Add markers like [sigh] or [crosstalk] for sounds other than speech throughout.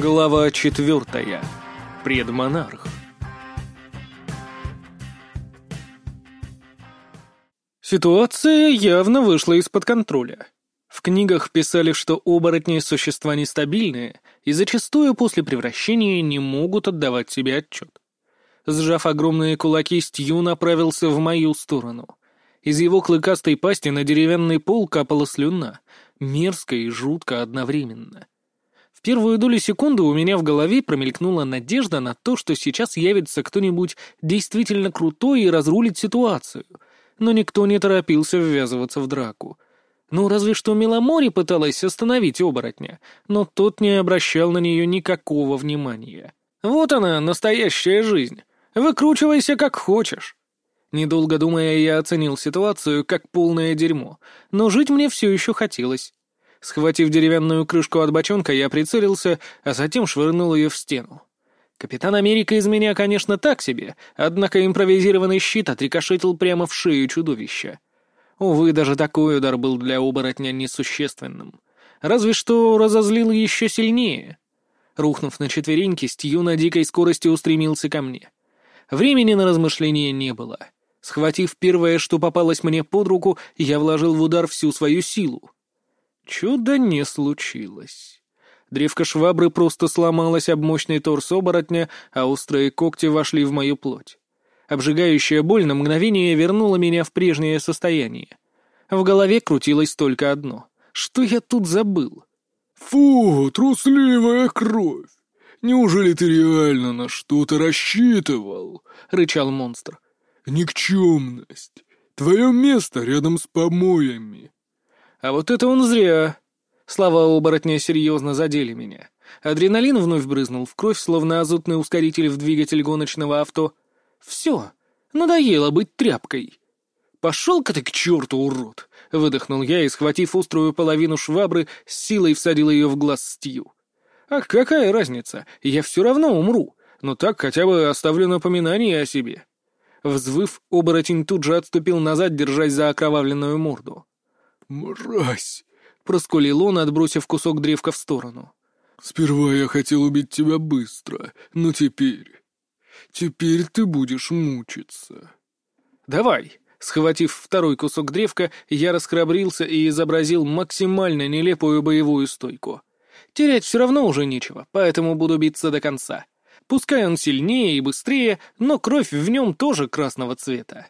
Глава четвертая. Предмонарх. Ситуация явно вышла из-под контроля. В книгах писали, что оборотни — существа нестабильные и зачастую после превращения не могут отдавать себе отчет. Сжав огромные кулаки, Стью направился в мою сторону. Из его клыкастой пасти на деревянный пол капала слюна, мерзко и жутко одновременно — в первую долю секунды у меня в голове промелькнула надежда на то, что сейчас явится кто-нибудь действительно крутой и разрулит ситуацию. Но никто не торопился ввязываться в драку. Ну, разве что Меломори пыталась остановить оборотня, но тот не обращал на нее никакого внимания. Вот она, настоящая жизнь. Выкручивайся как хочешь. Недолго думая, я оценил ситуацию как полное дерьмо, но жить мне все еще хотелось. Схватив деревянную крышку от бочонка, я прицелился, а затем швырнул ее в стену. Капитан Америка из меня, конечно, так себе, однако импровизированный щит отрикошетил прямо в шею чудовища. Увы, даже такой удар был для оборотня несущественным. Разве что разозлил еще сильнее. Рухнув на четвереньки, Стью на дикой скорости устремился ко мне. Времени на размышления не было. Схватив первое, что попалось мне под руку, я вложил в удар всю свою силу. Чудо не случилось. Древко швабры просто сломалось об мощный торс оборотня, а острые когти вошли в мою плоть. Обжигающая боль на мгновение вернула меня в прежнее состояние. В голове крутилось только одно. Что я тут забыл? «Фу, трусливая кровь! Неужели ты реально на что-то рассчитывал?» — рычал монстр. «Никчемность! Твое место рядом с помоями!» А вот это он зря. Слова оборотня серьезно задели меня. Адреналин вновь брызнул в кровь, словно азотный ускоритель в двигатель гоночного авто. Все, надоело быть тряпкой. «Пошел-ка ты к черту, урод!» — выдохнул я и, схватив острую половину швабры, с силой всадил ее в глаз Стью. «Ах, какая разница? Я все равно умру, но так хотя бы оставлю напоминание о себе». Взвыв, оборотень тут же отступил назад, держась за окровавленную морду. «Мразь!» — проскулил он, отбросив кусок древка в сторону. «Сперва я хотел убить тебя быстро, но теперь... Теперь ты будешь мучиться». «Давай!» Схватив второй кусок древка, я расхрабрился и изобразил максимально нелепую боевую стойку. Терять все равно уже нечего, поэтому буду биться до конца. Пускай он сильнее и быстрее, но кровь в нем тоже красного цвета.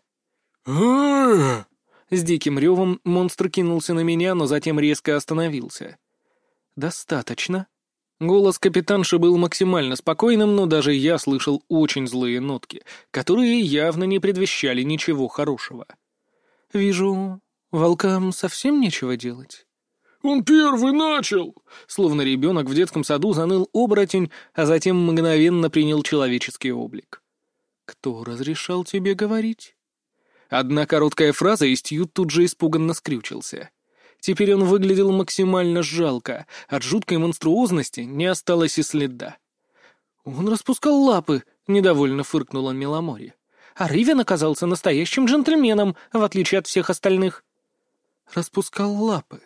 С диким ревом монстр кинулся на меня, но затем резко остановился. «Достаточно». Голос капитанши был максимально спокойным, но даже я слышал очень злые нотки, которые явно не предвещали ничего хорошего. «Вижу, волкам совсем нечего делать». «Он первый начал!» Словно ребенок в детском саду заныл оборотень, а затем мгновенно принял человеческий облик. «Кто разрешал тебе говорить?» Одна короткая фраза, и Стью тут же испуганно скрючился. Теперь он выглядел максимально жалко, от жуткой монструозности не осталось и следа. «Он распускал лапы», — недовольно фыркнула Меломори. «А Ривен оказался настоящим джентльменом, в отличие от всех остальных». «Распускал лапы».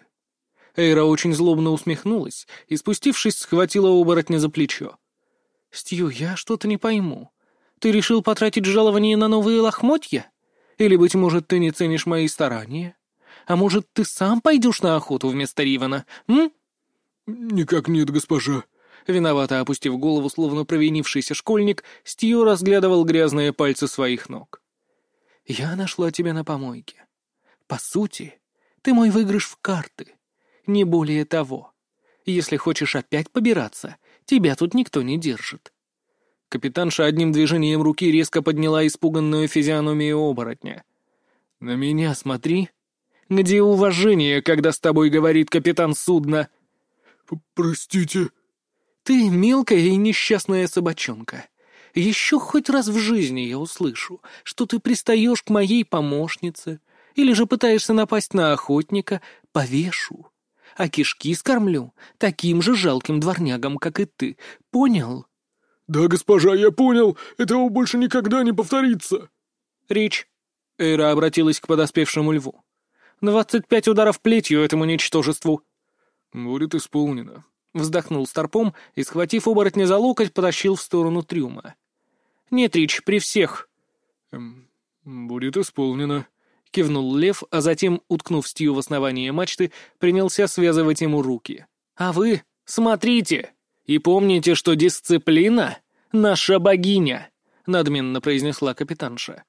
Эйра очень злобно усмехнулась и, спустившись, схватила оборотня за плечо. «Стью, я что-то не пойму. Ты решил потратить жалование на новые лохмотья?» Или, быть может, ты не ценишь мои старания? А может, ты сам пойдешь на охоту вместо Ривана, м?» «Никак нет, госпожа». Виновато опустив голову, словно провинившийся школьник, Стью разглядывал грязные пальцы своих ног. «Я нашла тебя на помойке. По сути, ты мой выигрыш в карты. Не более того. Если хочешь опять побираться, тебя тут никто не держит. Капитанша одним движением руки резко подняла испуганную физиономию оборотня. «На меня смотри. Где уважение, когда с тобой говорит капитан судна?» «Простите». «Ты мелкая и несчастная собачонка. Еще хоть раз в жизни я услышу, что ты пристаешь к моей помощнице или же пытаешься напасть на охотника, повешу. А кишки скормлю таким же жалким дворнягам, как и ты. Понял?» «Да, госпожа, я понял. Этого больше никогда не повторится». «Рич». Эйра обратилась к подоспевшему льву. «Двадцать пять ударов плетью этому ничтожеству». «Будет исполнено. — вздохнул Старпом и, схватив оборотня за локоть, потащил в сторону трюма. «Нет, Рич, при всех». Эм, «Будет исполнено», — кивнул Лев, а затем, уткнув стью в основание мачты, принялся связывать ему руки. «А вы смотрите и помните, что дисциплина — наша богиня», — надменно произнесла капитанша.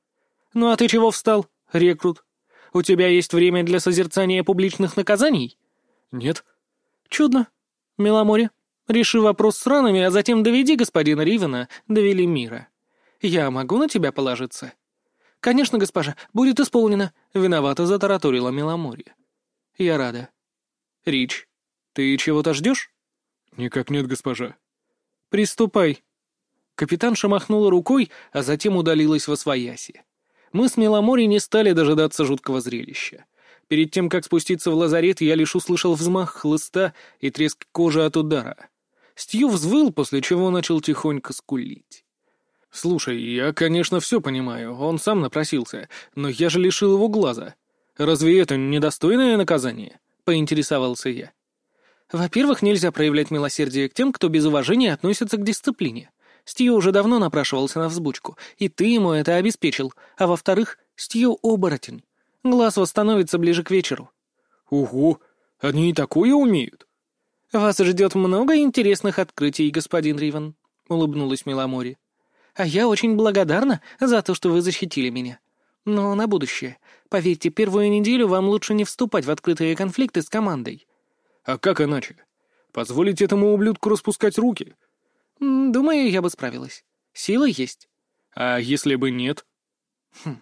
«Ну а ты чего встал, рекрут? У тебя есть время для созерцания публичных наказаний?» «Нет». «Чудно. Меломоре, реши вопрос с ранами, а затем доведи господина Ривена до Велимира. Я могу на тебя положиться?» «Конечно, госпожа, будет исполнено», — виновато затараторила Меломорье. «Я рада». «Рич, ты чего-то ждешь?» «Никак нет, госпожа». «Приступай». Капитанша махнула рукой, а затем удалилась во свояси. Мы с Меломори не стали дожидаться жуткого зрелища. Перед тем, как спуститься в лазарет, я лишь услышал взмах хлыста и треск кожи от удара. Стью взвыл, после чего начал тихонько скулить. «Слушай, я, конечно, все понимаю, он сам напросился, но я же лишил его глаза. Разве это недостойное наказание?» — поинтересовался я. «Во-первых, нельзя проявлять милосердие к тем, кто без уважения относится к дисциплине. Стью уже давно напрашивался на взбучку, и ты ему это обеспечил. А во-вторых, Стью — оборотень. Глаз восстановится ближе к вечеру». «Ого! Они и такое умеют?» «Вас ждет много интересных открытий, господин Ривен», — улыбнулась Миломори. «А я очень благодарна за то, что вы защитили меня. Но на будущее. Поверьте, первую неделю вам лучше не вступать в открытые конфликты с командой». «А как иначе? Позволить этому ублюдку распускать руки?» «Думаю, я бы справилась. Сила есть». «А если бы нет?» «Хм,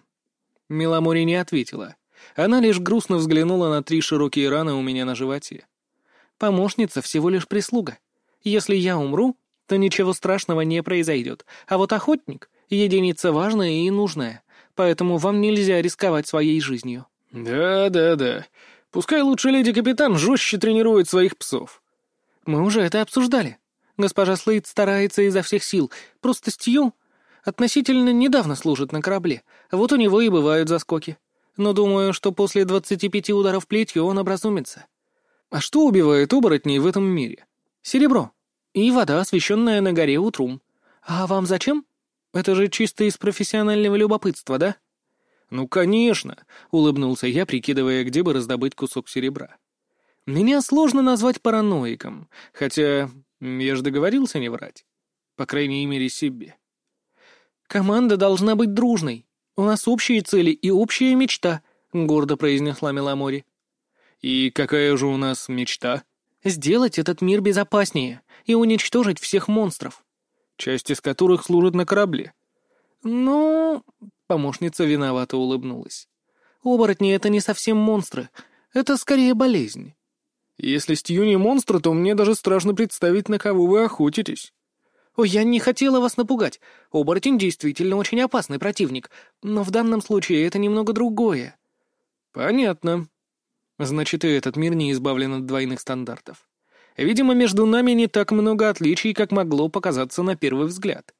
Миломори не ответила. Она лишь грустно взглянула на три широкие раны у меня на животе. «Помощница всего лишь прислуга. Если я умру, то ничего страшного не произойдет. А вот охотник — единица важная и нужная, поэтому вам нельзя рисковать своей жизнью». «Да-да-да. Пускай лучше леди-капитан жестче тренирует своих псов». «Мы уже это обсуждали. Госпожа Слейд старается изо всех сил. Просто Стью относительно недавно служит на корабле, вот у него и бывают заскоки. Но думаю, что после двадцати пяти ударов плетью он образумится. А что убивает оборотней в этом мире? Серебро. И вода, освещенная на горе утром. А вам зачем? Это же чисто из профессионального любопытства, да? Ну, конечно, улыбнулся я, прикидывая, где бы раздобыть кусок серебра. Меня сложно назвать параноиком, хотя я же договорился не врать. По крайней мере, себе. «Команда должна быть дружной. У нас общие цели и общая мечта», — гордо произнесла Меломори. «И какая же у нас мечта?» «Сделать этот мир безопаснее и уничтожить всех монстров». «Часть из которых служит на корабле». «Ну...» — помощница виновато улыбнулась. «Оборотни — это не совсем монстры. Это скорее болезнь». «Если Стью не монстр, то мне даже страшно представить, на кого вы охотитесь». «Ой, я не хотела вас напугать. Оборотень действительно очень опасный противник, но в данном случае это немного другое». «Понятно. Значит, и этот мир не избавлен от двойных стандартов. Видимо, между нами не так много отличий, как могло показаться на первый взгляд».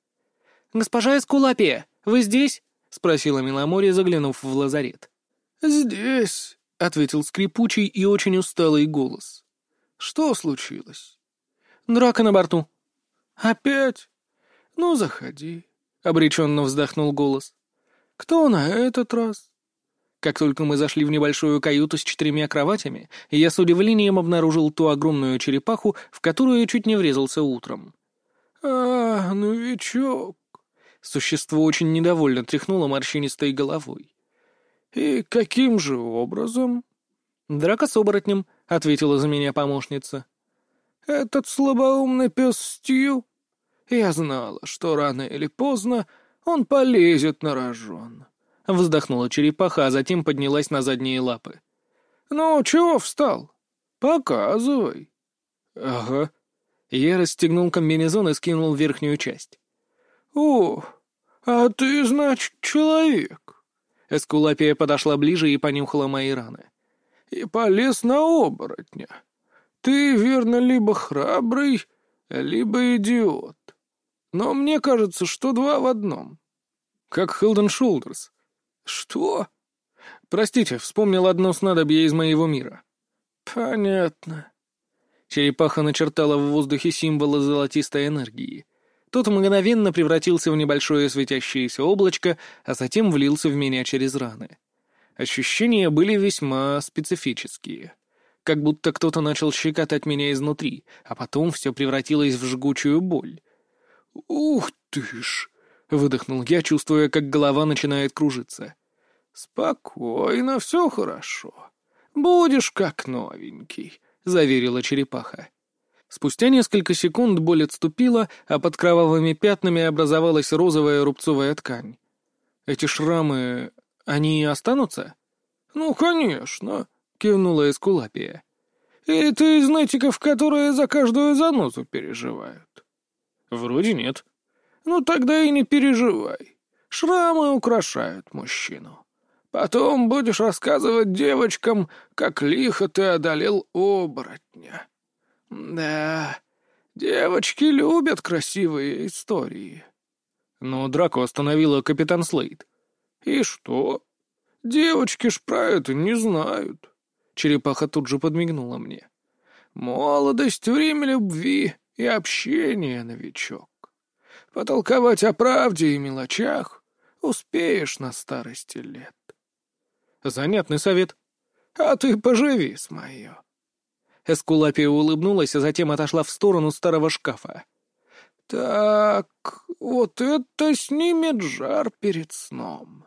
«Госпожа Эскулапия, вы здесь?» — спросила Миломори, заглянув в лазарет. «Здесь», — ответил скрипучий и очень усталый голос. «Что случилось?» «Драка на борту», «Опять? Ну, заходи», — обреченно вздохнул голос. «Кто на этот раз?» Как только мы зашли в небольшую каюту с четырьмя кроватями, я с удивлением обнаружил ту огромную черепаху, в которую чуть не врезался утром. «А, новичок!» Существо очень недовольно тряхнуло морщинистой головой. «И каким же образом?» «Драка с оборотнем», — ответила за меня помощница. «Этот слабоумный пес Стью я знала, что рано или поздно он полезет на рожон. Вздохнула черепаха, а затем поднялась на задние лапы. «Ну, чего встал? Показывай». «Ага». Я расстегнул комбинезон и скинул верхнюю часть. «О, а ты, значит, человек?» Эскулапия подошла ближе и понюхала мои раны. «И полез на оборотня. Ты, верно, либо храбрый, либо идиот. Но мне кажется, что два в одном. Как Хилден Шулдерс. Что? Простите, вспомнил одно снадобье из моего мира. Понятно. Черепаха начертала в воздухе символы золотистой энергии. Тот мгновенно превратился в небольшое светящееся облачко, а затем влился в меня через раны. Ощущения были весьма специфические. Как будто кто-то начал щекотать меня изнутри, а потом все превратилось в жгучую боль. «Ух ты ж!» — выдохнул я, чувствуя, как голова начинает кружиться. «Спокойно, все хорошо. Будешь как новенький», — заверила черепаха. Спустя несколько секунд боль отступила, а под кровавыми пятнами образовалась розовая рубцовая ткань. «Эти шрамы... они останутся?» «Ну, конечно», — кивнула Эскулапия. «И ты из нытиков, которые за каждую занозу переживают?» «Вроде нет». «Ну, тогда и не переживай. Шрамы украшают мужчину. Потом будешь рассказывать девочкам, как лихо ты одолел оборотня». Да, девочки любят красивые истории. Но драку остановила капитан Слейд. И что? Девочки ж про это не знают. Черепаха тут же подмигнула мне. Молодость, время любви и общения, новичок. Потолковать о правде и мелочах успеешь на старости лет. Занятный совет. А ты поживи с мое. Эскулапия улыбнулась, а затем отошла в сторону старого шкафа. «Так, вот это снимет жар перед сном».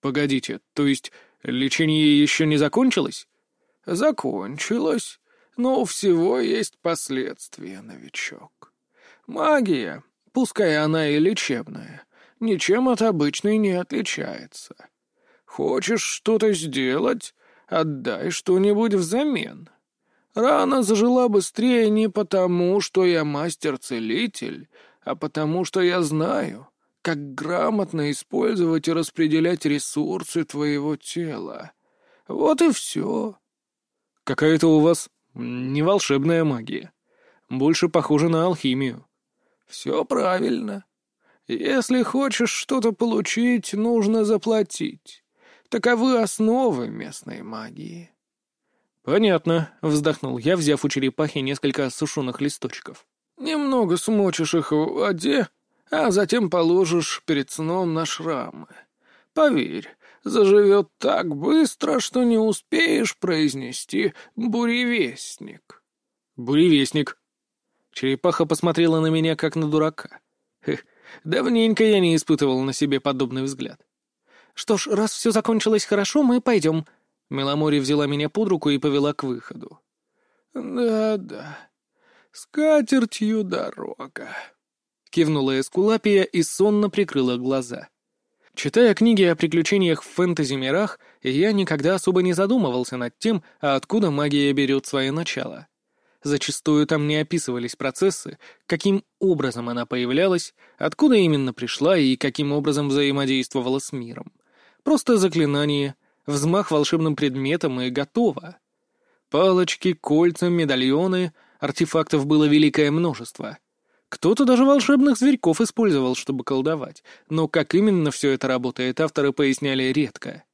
«Погодите, то есть лечение еще не закончилось?» «Закончилось, но у всего есть последствия, новичок. Магия, пускай она и лечебная, ничем от обычной не отличается. Хочешь что-то сделать — отдай что-нибудь взамен». Рана зажила быстрее не потому, что я мастер-целитель, а потому, что я знаю, как грамотно использовать и распределять ресурсы твоего тела. Вот и все. Какая-то у вас не волшебная магия. Больше похоже на алхимию. Все правильно. Если хочешь что-то получить, нужно заплатить. Таковы основы местной магии. «Понятно», — вздохнул я, взяв у черепахи несколько сушеных листочков. «Немного смочишь их в воде, а затем положишь перед сном на шрамы. Поверь, заживет так быстро, что не успеешь произнести «буревестник». «Буревестник». Черепаха посмотрела на меня, как на дурака. Хех, давненько я не испытывал на себе подобный взгляд. «Что ж, раз все закончилось хорошо, мы пойдем», Меломори взяла меня под руку и повела к выходу. «Да-да, с катертью дорога», — кивнула Эскулапия и сонно прикрыла глаза. Читая книги о приключениях в фэнтези-мирах, я никогда особо не задумывался над тем, а откуда магия берет свое начало. Зачастую там не описывались процессы, каким образом она появлялась, откуда именно пришла и каким образом взаимодействовала с миром. Просто заклинание — взмах волшебным предметом и готово. Палочки, кольца, медальоны, артефактов было великое множество. Кто-то даже волшебных зверьков использовал, чтобы колдовать, но как именно все это работает, авторы поясняли редко.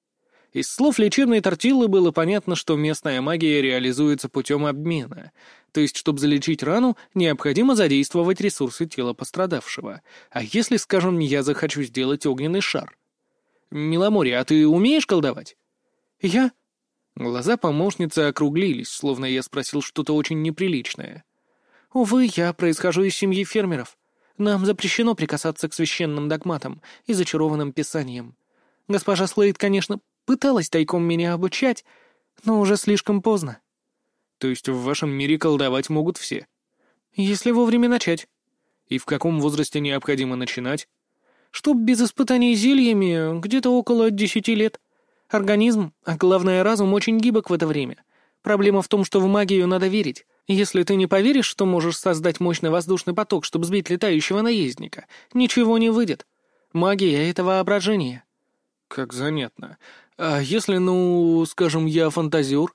Из слов лечебной тортиллы было понятно, что местная магия реализуется путем обмена, то есть, чтобы залечить рану, необходимо задействовать ресурсы тела пострадавшего. А если, скажем, я захочу сделать огненный шар? Миломорья, а ты умеешь колдовать? «Я?» Глаза помощницы округлились, словно я спросил что-то очень неприличное. «Увы, я происхожу из семьи фермеров. Нам запрещено прикасаться к священным догматам и зачарованным писаниям. Госпожа Слейд, конечно, пыталась тайком меня обучать, но уже слишком поздно». «То есть в вашем мире колдовать могут все?» «Если вовремя начать». «И в каком возрасте необходимо начинать?» «Чтоб без испытаний зельями, где-то около десяти лет». Организм, а главное разум, очень гибок в это время. Проблема в том, что в магию надо верить. Если ты не поверишь, что можешь создать мощный воздушный поток, чтобы сбить летающего наездника, ничего не выйдет. Магия — это воображение. Как занятно. А если, ну, скажем, я фантазер?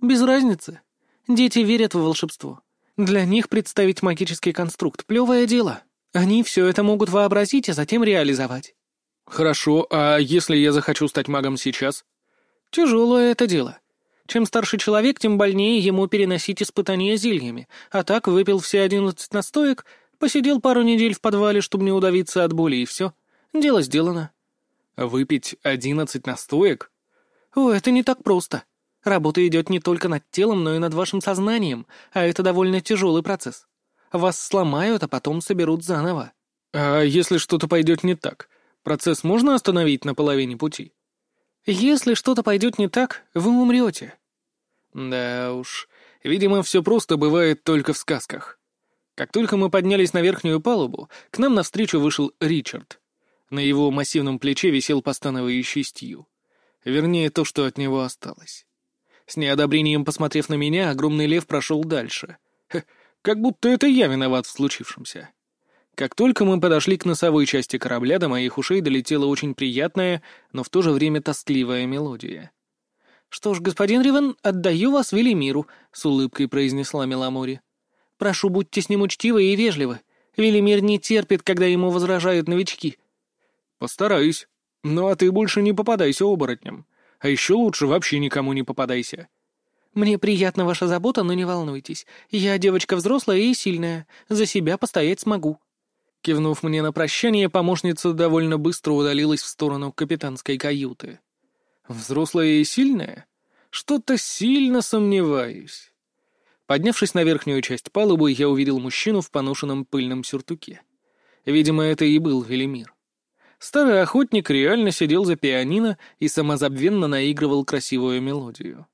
Без разницы. Дети верят в волшебство. Для них представить магический конструкт — плевое дело. Они все это могут вообразить, а затем реализовать. «Хорошо, а если я захочу стать магом сейчас?» «Тяжелое это дело. Чем старше человек, тем больнее ему переносить испытания зельями. А так выпил все одиннадцать настоек, посидел пару недель в подвале, чтобы не удавиться от боли, и все. Дело сделано. Выпить одиннадцать настоек? О, это не так просто. Работа идет не только над телом, но и над вашим сознанием, а это довольно тяжелый процесс. Вас сломают, а потом соберут заново. А если что-то пойдет не так, процесс можно остановить на половине пути? Если что-то пойдет не так, вы умрете. Да уж, видимо, все просто бывает только в сказках. Как только мы поднялись на верхнюю палубу, к нам навстречу вышел Ричард. На его массивном плече висел постановающий стью. Вернее, то, что от него осталось. С неодобрением посмотрев на меня, огромный лев прошел дальше. Ха, как будто это я виноват в случившемся. Как только мы подошли к носовой части корабля, до моих ушей долетела очень приятная, но в то же время тоскливая мелодия. «Что ж, господин Ривен, отдаю вас Велимиру», — с улыбкой произнесла Меламори. «Прошу, будьте с ним учтивы и вежливы. Велимир не терпит, когда ему возражают новички». «Постараюсь. Ну а ты больше не попадайся оборотням. А еще лучше вообще никому не попадайся». «Мне приятна ваша забота, но не волнуйтесь. Я девочка взрослая и сильная. За себя постоять смогу». Кивнув мне на прощание, помощница довольно быстро удалилась в сторону капитанской каюты. «Взрослая и сильная? Что-то сильно сомневаюсь». Поднявшись на верхнюю часть палубы, я увидел мужчину в поношенном пыльном сюртуке. Видимо, это и был Велимир. Старый охотник реально сидел за пианино и самозабвенно наигрывал красивую мелодию.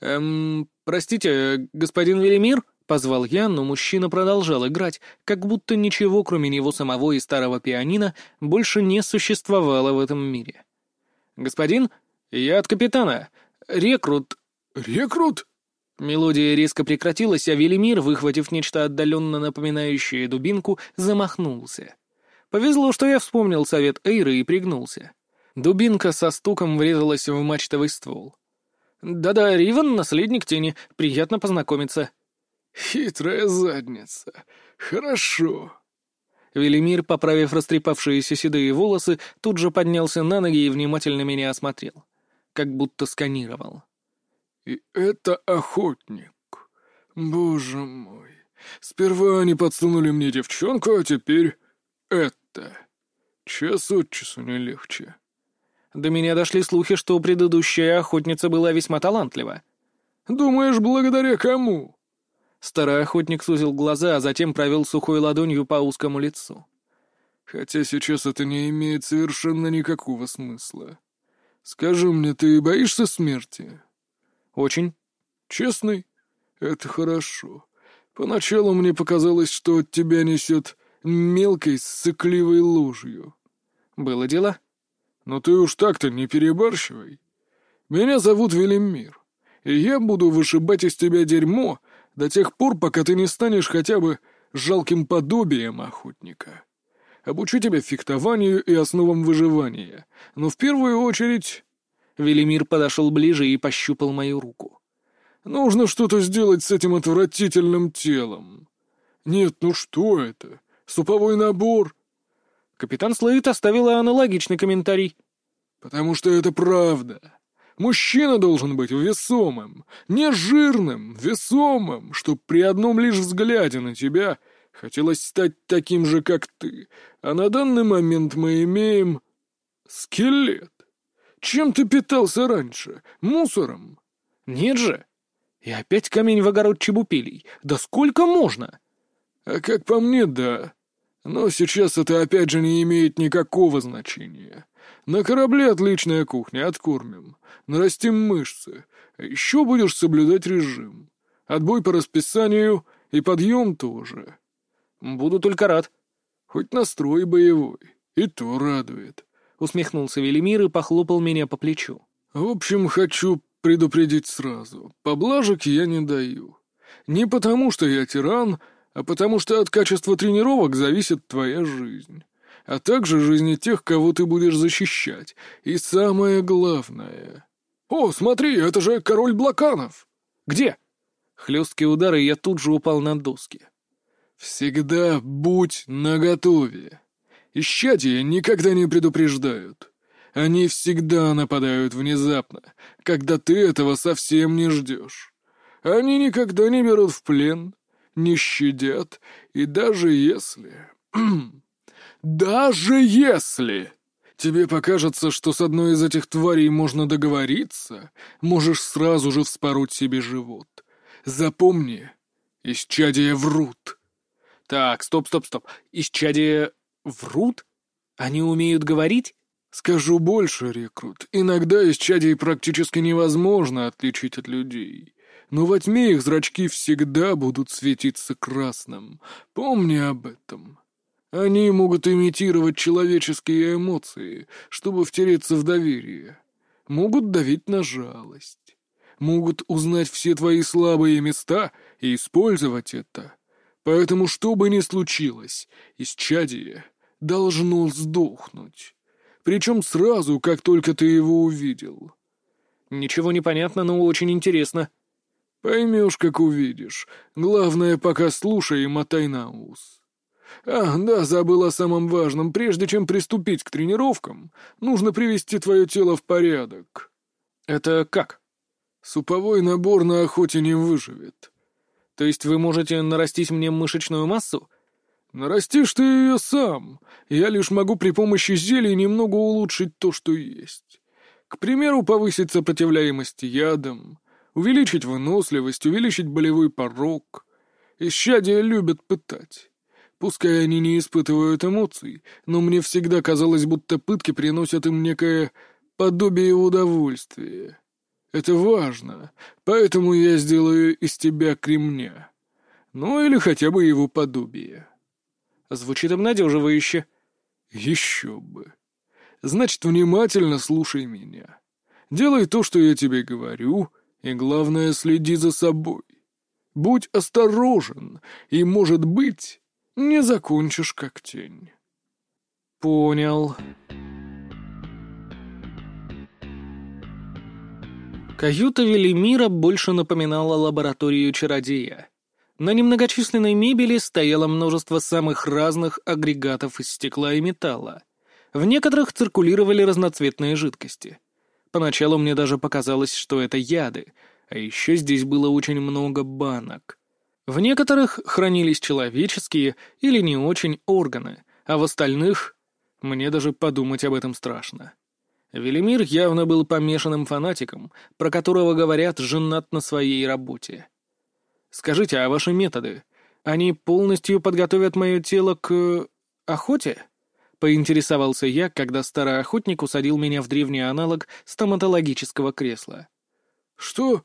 «Эм, простите, господин Велимир?» — позвал я, но мужчина продолжал играть, как будто ничего, кроме него самого и старого пианино, больше не существовало в этом мире. «Господин, я от капитана. Рекрут...» «Рекрут?» Мелодия резко прекратилась, а Велимир, выхватив нечто отдаленно напоминающее дубинку, замахнулся. Повезло, что я вспомнил совет Эйры и пригнулся. Дубинка со стуком врезалась в мачтовый ствол. «Да-да, Риван, наследник тени. Приятно познакомиться». «Хитрая задница. Хорошо». Велимир, поправив растрепавшиеся седые волосы, тут же поднялся на ноги и внимательно меня осмотрел. Как будто сканировал. «И это охотник. Боже мой. Сперва они подсунули мне девчонку, а теперь это? Час от часу не легче. До меня дошли слухи, что предыдущая охотница была весьма талантлива. Думаешь, благодаря кому? Старый охотник сузил глаза, а затем провел сухой ладонью по узкому лицу. Хотя сейчас это не имеет совершенно никакого смысла. Скажи мне, ты боишься смерти? Очень. Честный? Это хорошо. Поначалу мне показалось, что от тебя несет мелкой сыкливой ложью. Было дело? Но ты уж так-то не перебарщивай. Меня зовут Велимир, и я буду вышибать из тебя дерьмо до тех пор, пока ты не станешь хотя бы жалким подобием охотника. Обучу тебя фехтованию и основам выживания, но в первую очередь...» Велимир подошел ближе и пощупал мою руку. «Нужно что-то сделать с этим отвратительным телом. Нет, ну что это? Суповой набор!» Капитан Слейт оставила аналогичный комментарий. «Потому что это правда. Мужчина должен быть весомым, не жирным, весомым, чтоб при одном лишь взгляде на тебя хотелось стать таким же, как ты. А на данный момент мы имеем... скелет. Чем ты питался раньше? Мусором?» «Нет же!» И опять камень в огород чебупелей. Да сколько можно? А как по мне, да. Но сейчас это опять же не имеет никакого значения. На корабле отличная кухня, откормим. Нарастим мышцы. А еще будешь соблюдать режим. Отбой по расписанию и подъем тоже. Буду только рад. Хоть настрой боевой. И то радует. Усмехнулся Велимир и похлопал меня по плечу. В общем, хочу предупредить сразу. Поблажек я не даю. Не потому, что я тиран, а потому что от качества тренировок зависит твоя жизнь, а также жизни тех, кого ты будешь защищать. И самое главное... О, смотри, это же король Блаканов! Где? Хлесткие удары, и я тут же упал на доски. Всегда будь наготове. Исчадия никогда не предупреждают. Они всегда нападают внезапно, когда ты этого совсем не ждешь. Они никогда не берут в плен, не щадят, и даже если... [clears throat] даже если... Тебе покажется, что с одной из этих тварей можно договориться, можешь сразу же вспороть себе живот. Запомни, исчадия врут. Так, стоп, стоп, стоп. Исчадия врут? Они умеют говорить? Скажу больше, рекрут. Иногда исчадий практически невозможно отличить от людей. Но во тьме их зрачки всегда будут светиться красным. Помни об этом. Они могут имитировать человеческие эмоции, чтобы втереться в доверие. Могут давить на жалость. Могут узнать все твои слабые места и использовать это. Поэтому, что бы ни случилось, исчадие должно сдохнуть. Причем сразу, как только ты его увидел. Ничего не понятно, но очень интересно. Поймешь, как увидишь. Главное, пока слушай и мотай на ус. Ах, да, забыл о самом важном. Прежде чем приступить к тренировкам, нужно привести твое тело в порядок. Это как? Суповой набор на охоте не выживет. То есть вы можете нарастить мне мышечную массу? Нарастишь ты ее сам. Я лишь могу при помощи зелий немного улучшить то, что есть. К примеру, повысить сопротивляемость ядам, увеличить выносливость, увеличить болевой порог. Исчадия любят пытать. Пускай они не испытывают эмоций, но мне всегда казалось, будто пытки приносят им некое подобие удовольствия. Это важно, поэтому я сделаю из тебя кремня. Ну или хотя бы его подобие. Звучит обнадеживающе. Еще бы. Значит, внимательно слушай меня. Делай то, что я тебе говорю, и, главное, следи за собой. Будь осторожен, и, может быть, не закончишь как тень. Понял. Каюта Велимира больше напоминала лабораторию чародея. На немногочисленной мебели стояло множество самых разных агрегатов из стекла и металла. В некоторых циркулировали разноцветные жидкости. Поначалу мне даже показалось, что это яды, а еще здесь было очень много банок. В некоторых хранились человеческие или не очень органы, а в остальных мне даже подумать об этом страшно. Велимир явно был помешанным фанатиком, про которого говорят «женат на своей работе». «Скажите, а ваши методы, они полностью подготовят мое тело к... охоте?» — поинтересовался я, когда старый охотник усадил меня в древний аналог стоматологического кресла. «Что?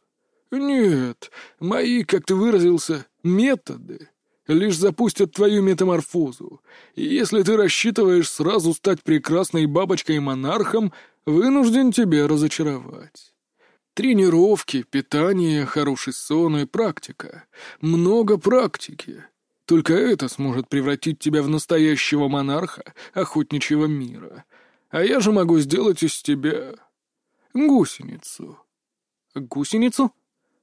Нет, мои, как ты выразился, методы лишь запустят твою метаморфозу, и если ты рассчитываешь сразу стать прекрасной бабочкой-монархом, вынужден тебя разочаровать. Тренировки, питание, хороший сон и практика. Много практики. Только это сможет превратить тебя в настоящего монарха охотничьего мира. А я же могу сделать из тебя гусеницу. Гусеницу?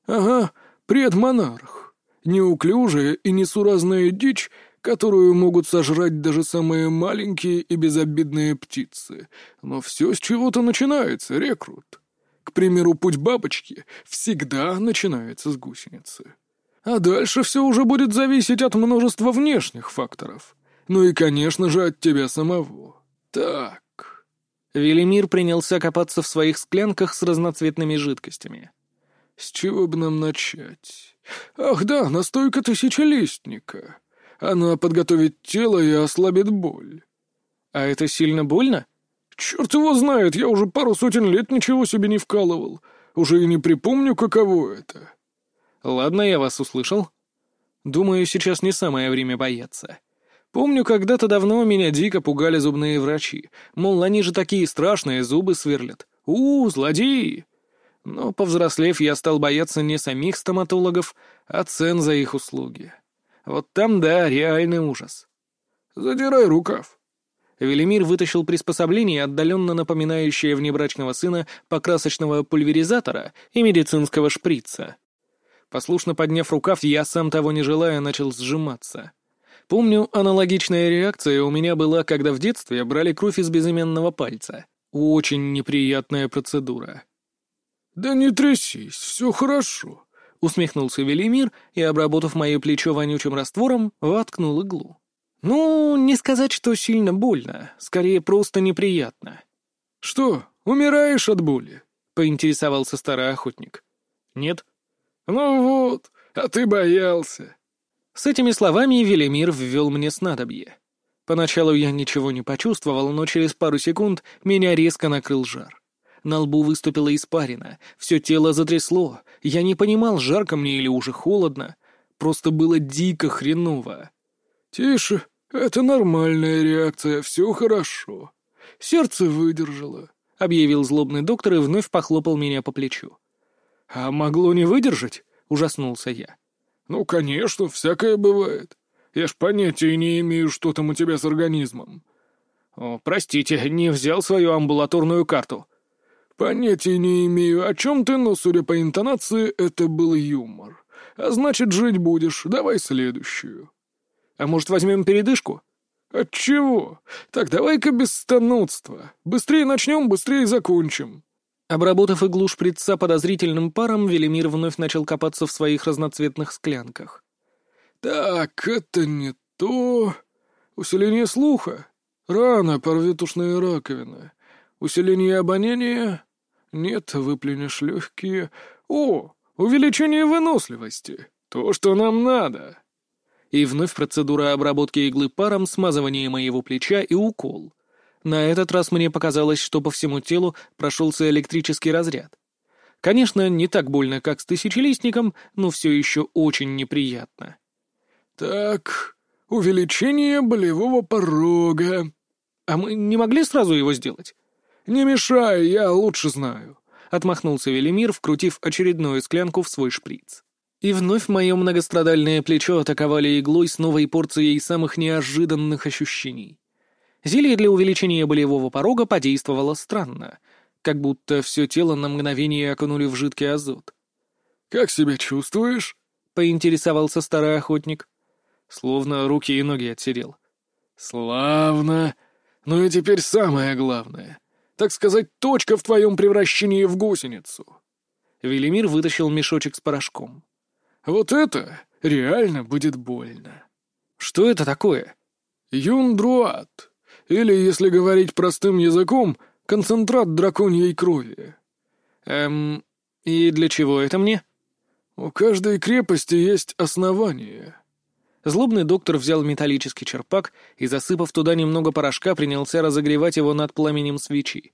Ага, предмонарх неуклюжая и несуразная дичь, которую могут сожрать даже самые маленькие и безобидные птицы. Но все с чего-то начинается, рекрут. К примеру, путь бабочки всегда начинается с гусеницы. А дальше все уже будет зависеть от множества внешних факторов. Ну и, конечно же, от тебя самого. Так. Велимир принялся копаться в своих склянках с разноцветными жидкостями. С чего бы нам начать? Ах да, настойка тысячелистника. Она подготовит тело и ослабит боль. А это сильно больно? Черт его знает, я уже пару сотен лет ничего себе не вкалывал. Уже и не припомню, каково это. Ладно, я вас услышал. Думаю, сейчас не самое время бояться. Помню, когда-то давно меня дико пугали зубные врачи. Мол, они же такие страшные, зубы сверлят. У, злодеи! Но, повзрослев, я стал бояться не самих стоматологов, а цен за их услуги. Вот там, да, реальный ужас. «Задирай рукав». Велимир вытащил приспособление, отдаленно напоминающее внебрачного сына покрасочного пульверизатора и медицинского шприца. Послушно подняв рукав, я, сам того не желая, начал сжиматься. Помню, аналогичная реакция у меня была, когда в детстве брали кровь из безыменного пальца. Очень неприятная процедура. «Да не трясись, все хорошо», — усмехнулся Велимир и, обработав мое плечо вонючим раствором, воткнул иглу. «Ну, не сказать, что сильно больно, скорее просто неприятно». «Что, умираешь от боли?» — поинтересовался старый охотник. «Нет». «Ну вот, а ты боялся». С этими словами Велимир ввел мне снадобье. Поначалу я ничего не почувствовал, но через пару секунд меня резко накрыл жар. На лбу выступила испарина, все тело затрясло. Я не понимал, жарко мне или уже холодно. Просто было дико хреново. «Тише, это нормальная реакция, все хорошо. Сердце выдержало», — объявил злобный доктор и вновь похлопал меня по плечу. «А могло не выдержать?» — ужаснулся я. «Ну, конечно, всякое бывает. Я ж понятия не имею, что там у тебя с организмом». «О, простите, не взял свою амбулаторную карту», «Понятия не имею, о чем ты, но, судя по интонации, это был юмор. А значит, жить будешь. Давай следующую». «А может, возьмем передышку?» «Отчего? Так давай-ка без станутства. Быстрее начнем, быстрее закончим». Обработав иглу шприца подозрительным паром, Велимир вновь начал копаться в своих разноцветных склянках. «Так, это не то. Усиление слуха. Рано порвет ушная раковина. Усиление обоняния. Нет, выплюнешь легкие. О, увеличение выносливости. То, что нам надо. И вновь процедура обработки иглы паром, смазывание моего плеча и укол. На этот раз мне показалось, что по всему телу прошелся электрический разряд. Конечно, не так больно, как с тысячелистником, но все еще очень неприятно. «Так, увеличение болевого порога». «А мы не могли сразу его сделать?» «Не мешай, я лучше знаю», — отмахнулся Велимир, вкрутив очередную склянку в свой шприц. И вновь мое многострадальное плечо атаковали иглой с новой порцией самых неожиданных ощущений. Зелье для увеличения болевого порога подействовало странно, как будто все тело на мгновение окунули в жидкий азот. «Как себя чувствуешь?» — поинтересовался старый охотник. Словно руки и ноги отсерел. «Славно! Ну и теперь самое главное так сказать, точка в твоем превращении в гусеницу». Велимир вытащил мешочек с порошком. «Вот это реально будет больно». «Что это такое?» «Юндруат. Или, если говорить простым языком, концентрат драконьей крови». «Эм, и для чего это мне?» «У каждой крепости есть основание». Злобный доктор взял металлический черпак и, засыпав туда немного порошка, принялся разогревать его над пламенем свечи.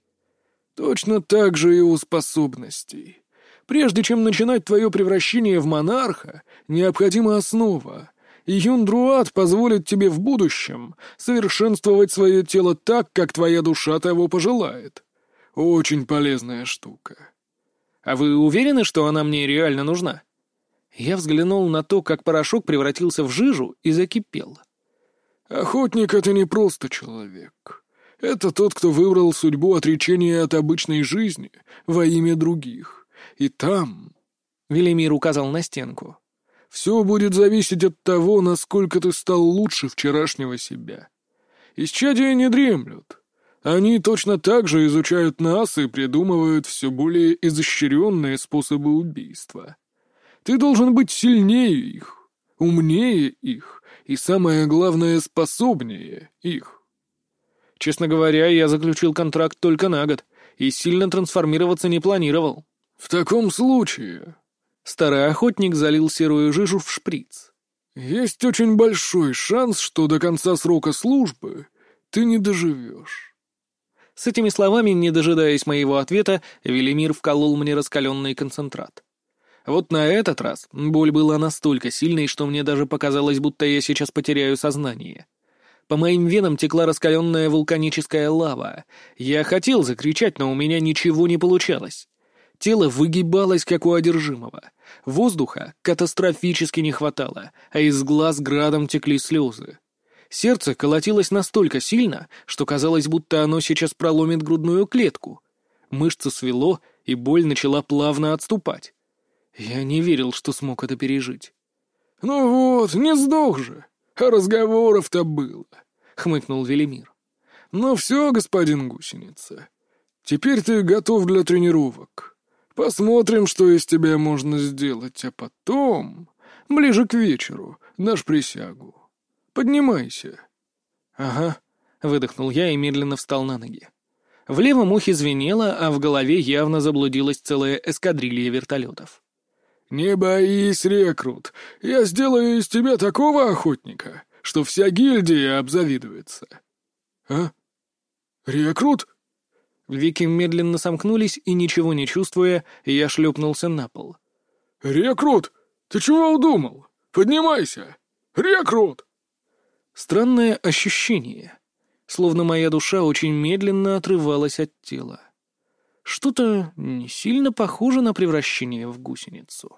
«Точно так же и у способностей. Прежде чем начинать твое превращение в монарха, необходима основа, и Юндруат позволит тебе в будущем совершенствовать свое тело так, как твоя душа того пожелает. Очень полезная штука». «А вы уверены, что она мне реально нужна?» Я взглянул на то, как порошок превратился в жижу и закипел. «Охотник — это не просто человек. Это тот, кто выбрал судьбу отречения от обычной жизни во имя других. И там...» — Велимир указал на стенку. «Все будет зависеть от того, насколько ты стал лучше вчерашнего себя. Исчадия не дремлют. Они точно так же изучают нас и придумывают все более изощренные способы убийства». Ты должен быть сильнее их, умнее их и, самое главное, способнее их. Честно говоря, я заключил контракт только на год и сильно трансформироваться не планировал. В таком случае... Старый охотник залил серую жижу в шприц. Есть очень большой шанс, что до конца срока службы ты не доживешь. С этими словами, не дожидаясь моего ответа, Велимир вколол мне раскаленный концентрат. Вот на этот раз боль была настолько сильной, что мне даже показалось, будто я сейчас потеряю сознание. По моим венам текла раскаленная вулканическая лава. Я хотел закричать, но у меня ничего не получалось. Тело выгибалось, как у одержимого. Воздуха катастрофически не хватало, а из глаз градом текли слезы. Сердце колотилось настолько сильно, что казалось, будто оно сейчас проломит грудную клетку. Мышцы свело, и боль начала плавно отступать. Я не верил, что смог это пережить. «Ну вот, не сдох же, а разговоров-то было», — хмыкнул Велимир. «Ну все, господин гусеница, Теперь ты готов для тренировок. Посмотрим, что из тебя можно сделать, а потом, ближе к вечеру, наш присягу. Поднимайся». «Ага», — выдохнул я и медленно встал на ноги. В левом ухе звенело, а в голове явно заблудилась целая эскадрилья вертолетов. «Не боись, рекрут, я сделаю из тебя такого охотника, что вся гильдия обзавидуется». «А? Рекрут?» Веки медленно сомкнулись, и, ничего не чувствуя, я шлепнулся на пол. «Рекрут, ты чего удумал? Поднимайся! Рекрут!» Странное ощущение, словно моя душа очень медленно отрывалась от тела. Что-то не сильно похоже на превращение в гусеницу.